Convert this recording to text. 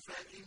فإن